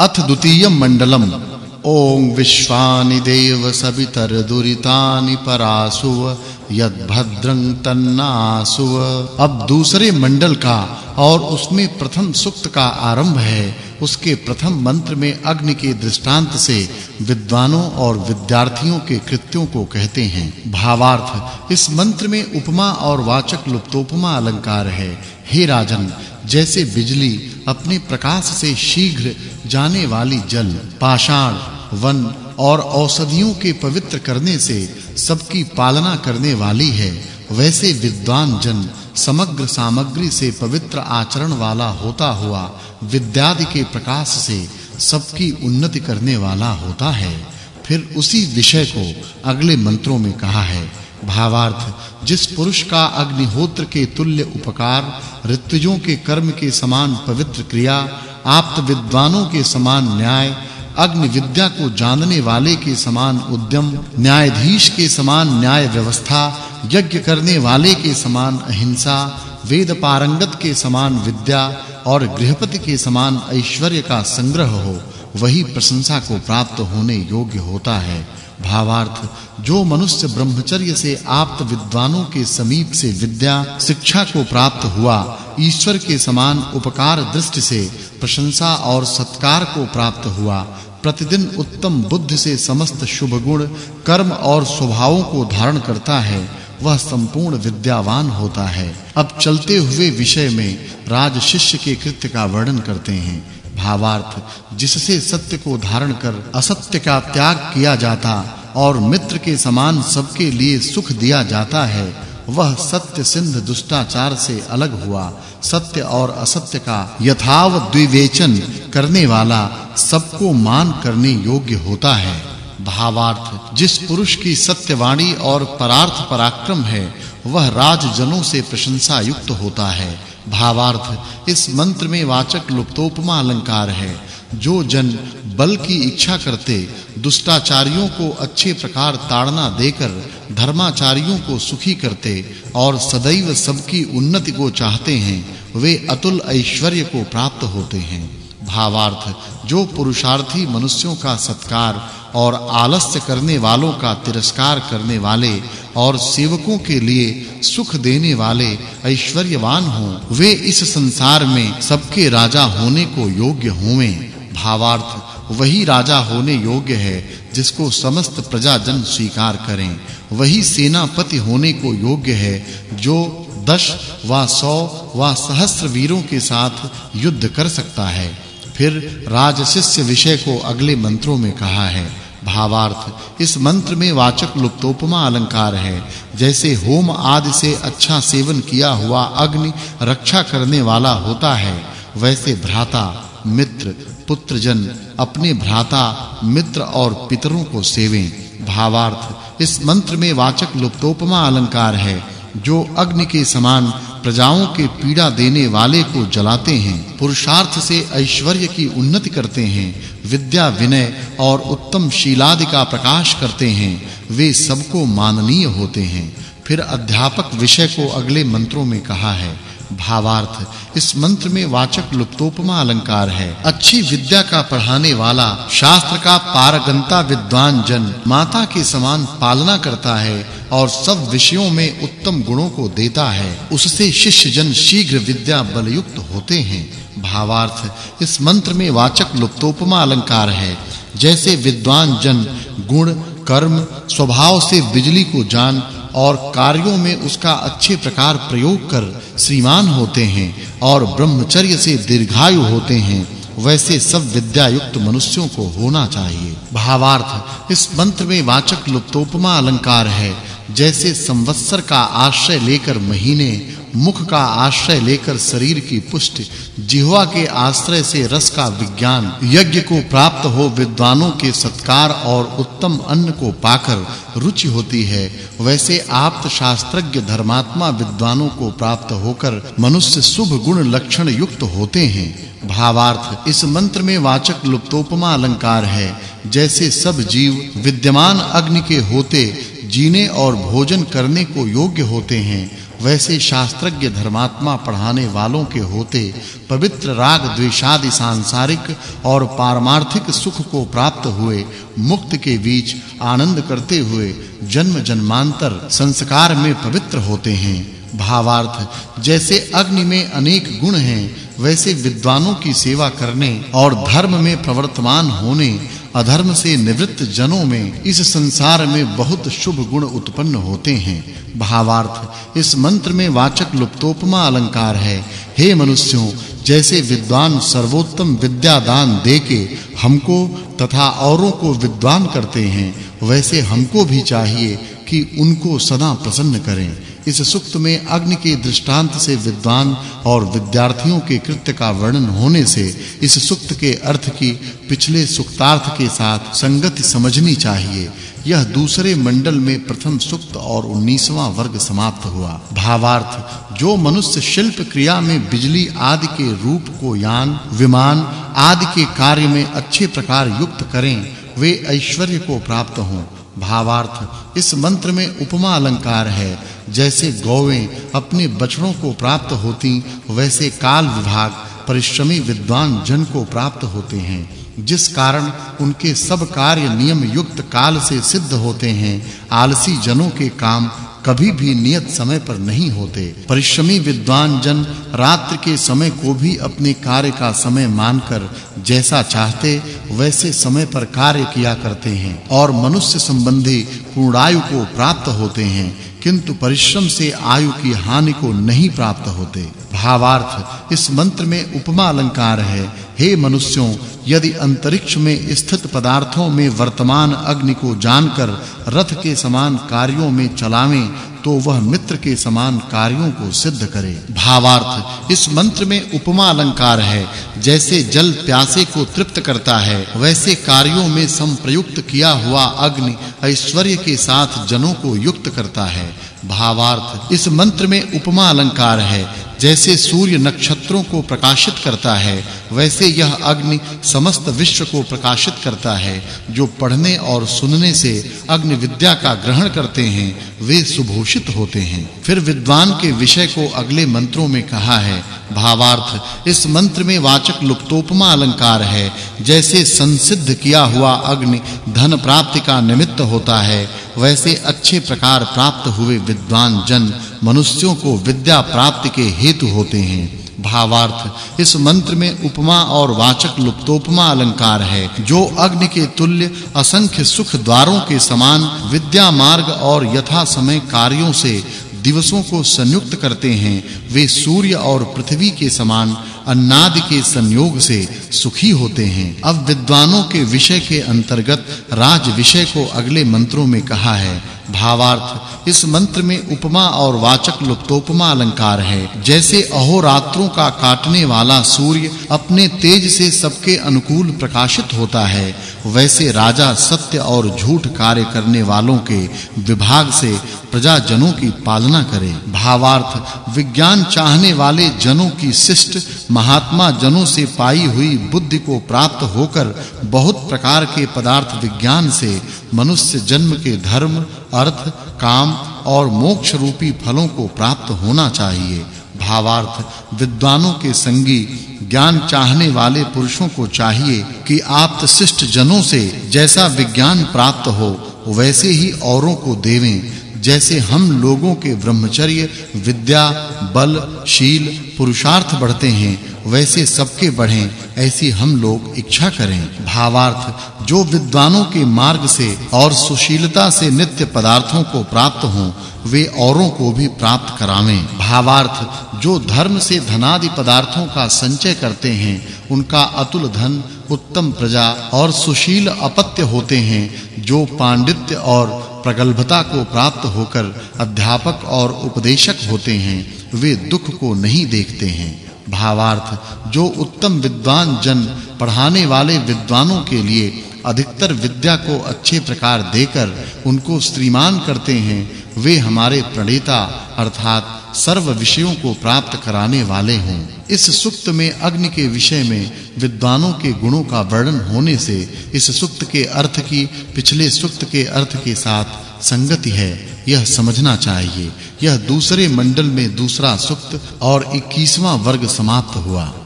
अथ द्वितीयं मंडलम। ओम विश्वानि देव सवितर दुरितानि परासुव यद्भद्रं तन्नासुव। अब दूसरे मंडल का और उसमें प्रथम सुक्त का आरंभ है। उसके प्रथम मंत्र में अग्नि के दृष्टांत से विद्वानों और विद्यार्थियों के कृत्यों को कहते हैं। भावार्थ, इस मंत्र में उपमा और वाचक् लुप्तोपमा अलंकार है। हे राजन जैसे बिजली अपने प्रकाश से शीघ्र जाने वाली जल, पाषाण, वन और औषधियों के पवित्र करने से सबकी पालना करने वाली है, वैसे विद्वान जन समग्र सामग्री से पवित्र आचरण वाला होता हुआ विद्यादि के प्रकाश से सबकी उन्नति करने वाला होता है। फिर उसी विषय को अगले मंत्रों में कहा है। भावार्थ, जिस पुरुष का अग्निहोत्र के तुल्य उपकार, ऋतुजों के कर्म के समान पवित्र क्रिया, आप्त विद्वानों के समान न्याय, अग्नि विद्या को जानने वाले के समान उद्यम, न्यायाधीश के समान न्याय व्यवस्था, यज्ञ करने वाले के समान अहिंसा, वेद पारंगत के समान विद्या और गृहपति के समान ऐश्वर्य का संग्रह हो, वही प्रशंसा को प्राप्त होने योग्य होता है। भावार्थ, जो मनुष्य ब्रह्मचर्य से आप्त विद्वानों के समीप से विद्या, शिक्षा को प्राप्त हुआ, ईश्वर के समान उपकार दृष्टि से, प्रशंसा और सत्कार को प्राप्त हुआ, प्रतिदिन उत्तम बुद्धि से समस्त शुभ गुण, कर्म और स्वभावों को धारण करता है, वह संपूर्ण विद्यावान होता है। अब चलते हुए विषय में राज शिष्य के कृत्य का वर्णन करते हैं। भावार्थ, जिससे सत्य को धारण कर असत्य का त्याग किया जाता और मित्र के समान सबके लिए सुख दिया जाता है, वह सत्य सिंध दुष्टाचार से अलग हुआ। सत्य और असत्य का यथाव द्विवेचन करने वाला सबको मान करने योग्य होता है। भावार्थ, जिस पुरुष की सत्यवाणी और परार्थ पराक्रम है, वह राजजनों से प्रशंसा युक्त होता है। भावार्थ। इस मंत्र में वाचक् लुप्तोपमा अलंकार है। जो जन बल की इच्छा करते, दुष्टाचारियों को अच्छे प्रकार ताड़ना देकर, धर्माचारियों को सुखी करते और सदैव सबकी उन्नति को चाहते हैं, वे अतुल ऐश्वर्य को प्राप्त होते हैं। भावार्थ। जो पुरुषार्थी मनुष्यों का सत्कार और आलस्य करने वालों का तिरस्कार करने वाले और सेवकों के लिए सुख देने वाले ऐश्वर्यवान हों। वे इस संसार में सबके राजा होने को योग्य होवें। भावार्थ, वही राजा होने योग्य है, जिसको समस्त प्रजाजन स्वीकार करें। वही सेनापति होने को योग्य है, जो दस व सौ व सहस्त्र वीरों के साथ युद्ध कर सकता है। फिर राजशिष्य विषय को अगले मंत्रों में कहा है। भावार्थ। इस मंत्र में वाचक् लुप्तोपमा अलंकार है। जैसे होम आदि से अच्छा सेवन किया हुआ अग्नि रक्षा करने वाला होता है, वैसे भ्राता, मित्र, पुत्रजन अपने भ्राता, मित्र और पितरों को सेवें। भावार्थ। इस मंत्र में वाचक् लुप्तोपमा अलंकार है, जो अग्नि के समान प्रजाओं के पीड़ा देने वाले को जलाते हैं, पुरुषार्थ से ऐश्वर्य की उन्नति करते हैं, विद्या विनय और उत्तम शीलादि का प्रकाश करते हैं, वे सबको माननीय होते हैं। फिर अध्यापक विषय को अगले मंत्रों में कहा है भावार्थ। इस मंत्र में वाचक् लुप्तोपमा अलंकार है। अच्छी विद्या का पढ़ाने वाला, शास्त्र का पारगंता विद्वान जन, माता के समान पालना करता है और सब विषयों में उत्तम गुणों को देता है। उससे शिष्य जन शीघ्र विद्या बलयुक्त होते हैं। भावार्थ। इस मंत्र में वाचक् लुप्तोपमा अलंकार है। जैसे विद्वान जन गुण, कर्म, स्वभाव से बिजली को जान और कार्यों में उसका अच्छे प्रकार प्रयोग कर श्रीमान होते हैं और ब्रह्मचर्य से दीर्घायु होते हैं, वैसे सब विद्या युक्त मनुष्यों को होना चाहिए। भावार्थ, इस मंत्र में वाचक् लुप्तोपमा अलंकार है। जैसे संवत्सर का आश्रय लेकर महीने, मुख का आश्रय लेकर शरीर की पुष्टि, जिह्वा के आश्रय से रस का विज्ञान, यज्ञ को प्राप्त हो विद्वानों के सत्कार और उत्तम अन्न को पाकर रुचि होती है, वैसे आप्त शास्त्रज्ञ धर्मात्मा विद्वानों को प्राप्त होकर मनुष्य शुभ गुण लक्षण युक्त होते हैं। भावार्थ, इस मंत्र में वाचक् लुप्तोपमा अलंकार है, जैसे सब जीव विद्यमान अग्नि के होते जीने और भोजन करने को योग्य होते हैं, वैसे शास्त्रज्ञ धर्मात्मा पढ़ाने वालों के होते पवित्र राग द्वेषादि सांसारिक और पारमार्थिक सुख को प्राप्त हुए, मुक्त के बीच आनंद करते हुए जन्म जन्मांतर संस्कार में पवित्र होते हैं। भावार्थ, जैसे अग्नि में अनेक गुण हैं, वैसे विद्वानों की सेवा करने और धर्म में प्रवर्तमान होने अधर्म से निवृत्त जनों में इस संसार में बहुत शुभ गुण उत्पन्न होते हैं। भावार्थ, इस मंत्र में वाचक् लुप्तोपमा अलंकार है। हे मनुष्यों, जैसे विद्वान सर्वोत्तम विद्या दान देके हमको तथा औरों को विद्वान करते हैं, वैसे हमको भी चाहिए कि उनको सदा प्रसन्न करें। इस सुक्त में अग्नि के दृष्टांत से विद्वान और विद्यार्थियों के कृत्य का वर्णन होने से इस सुक्त के अर्थ की पिछले सुक्तार्थ के साथ संगति समझनी चाहिए। यह दूसरे मंडल में प्रथम सुक्त और 19वां वर्ग समाप्त हुआ। भावार्थ, जो मनुष्य शिल्प क्रिया में बिजली आदि के रूप को यान, विमान आदि के कार्य में अच्छे प्रकार युक्त करें, वे ऐश्वर्य को प्राप्त हों। भावार्थ। इस मंत्र में उपमा अलंकार है। जैसे गौवें अपने बछड़ों को प्राप्त होती, वैसे काल विभाग, परिश्रमी विद्वान जन को प्राप्त होते हैं। जिस कारण उनके सब कार्य नियम युक्त काल से सिद्ध होते हैं, आलसी जनों के काम कभी भी नियत समय पर नहीं होते। परिश्रमी विद्वान जन रात्रि के समय को भी अपने कार्य का समय मानकर जैसा चाहते, वैसे समय पर कार्य किया करते हैं और मनुष्य संबंधी पूर्णायु को प्राप्त होते हैं। किंतु परिश्रम से आयु की हानि को नहीं प्राप्त होते। भावार्थ, इस मंत्र में उपमा अलंकार है, हे मनुष्यों, यदि अंतरिक्ष में स्थित पदार्थों में वर्तमान अग्नि को जानकर रथ के समान कार्यों में चलावें तो वह मित्र के समान कार्यों को सिद्ध करे। भावार्थ, इस मंत्र में उपमा अलंकार है, जैसे जल प्यासे को तृप्त करता है, वैसे कार्यों में संप्रयुक्त किया हुआ अग्नि ऐश्वर्य के साथ जनों को युक्त करता है। भावार्थ, इस मंत्र में उपमा अलंकार है, जैसे सूर्य नक्षत्रों को प्रकाशित करता है, वैसे यह अग्नि समस्त विश्व को प्रकाशित करता है। जो पढ़ने और सुनने से अग्नि विद्या का ग्रहण करते हैं, वे सुभूषित होते हैं। फिर विद्वान के विषय को अगले मंत्रों में कहा है, भावार्थ, इस मंत्र में वाचक् लुप्तोपमा अलंकार है। जैसे संसिद्ध किया हुआ अग्नि धन प्राप्ति का निमित्त होता है, वैसे अच्छे प्रकार प्राप्त हुए विद्वान जन मनुष्यों को विद्या प्राप्ति के हेतु होते हैं। भावार्थ। इस मंत्र में उपमा और वाचक् लुप्तोपमा अलंकार है, जो अग्नि के तुल्य, असंख्य सुख द्वारों के समान विद्या मार्ग और यथा समय कार्यों से दिवसों को संयुक्त करते हैं। वे सूर्य और पृथ्वी के समान, अन्नादि के संयोग से सुखी होते हैं। अब विद्वानों के विषय के अंतर्गत राज विषय को अगले मंत्रों में कहा है। भावार्थ। इस मंत्र में उपमा और वाचक् लुप्तोपमा अलंकार है। जैसे अहोरात्रों का काटने वाला सूर्य अपने तेज से सबके अनुकूल प्रकाशित होता है, वैसे राजा सत्य और झूठ कार्य करने वालों के विभाग से प्रजा जनों की पालना करे। भावार्थ, विज्ञान चाहने वाले जनों की शिष्ट, महात्मा जनों से पाई हुई बुद्धि को प्राप्त होकर बहुत प्रकार के पदार्थ विज्ञान से मनुष्य जन्म के धर्म अर्थ, काम और मोक्ष रूपी फलों को प्राप्त होना चाहिए। भावार्थ, विद्वानों के संगी, ज्ञान चाहने वाले पुरुषों को चाहिए कि आप शिष्ट जनों से जैसा विज्ञान प्राप्त हो, वैसे ही औरों को देवें। जैसे हम लोगों के ब्रह्मचर्य, विद्या, बल, शील, पुरुषार्थ बढ़ते हैं, वैसे सबके बढ़ें, ऐसी हम लोग इच्छा करें। भावार्थ, जो विद्वानों के मार्ग से और सुशीलता से नित्य पदार्थों को प्राप्त हों, वे औरों को भी प्राप्त करावें। भावार्थ, जो धर्म से धनादि पदार्थों का संचय करते हैं, उनका अतुल धन, उत्तम प्रजा और सुशील अपत्य होते हैं, जो पांडित्य और प्रगल्भता को प्राप्त होकर अध्यापक और उपदेशक होते हैं, वे दुख को नहीं देखते हैं। भावार्थ, जो उत्तम विद्वान जन पढ़ाने वाले विद्वानों के लिए अधिकतर विद्या को अच्छे प्रकार देकर उनको श्रीमान करते हैं वे हमारे प्रणेता अर्थात सर्व विषयों को प्राप्त कराने वाले हों। इस सुक्त में अग्नि के विषय में विद्वानों के गुणों का वर्णन होने से इस सुक्त के अर्थ की, पिछले सुक्त के अर्थ के साथ संगति है। यह समझना चाहिए। यह दूसरे मंडल में दूसरा सुक्त और 21वां वर्ग समाप्त हुआ।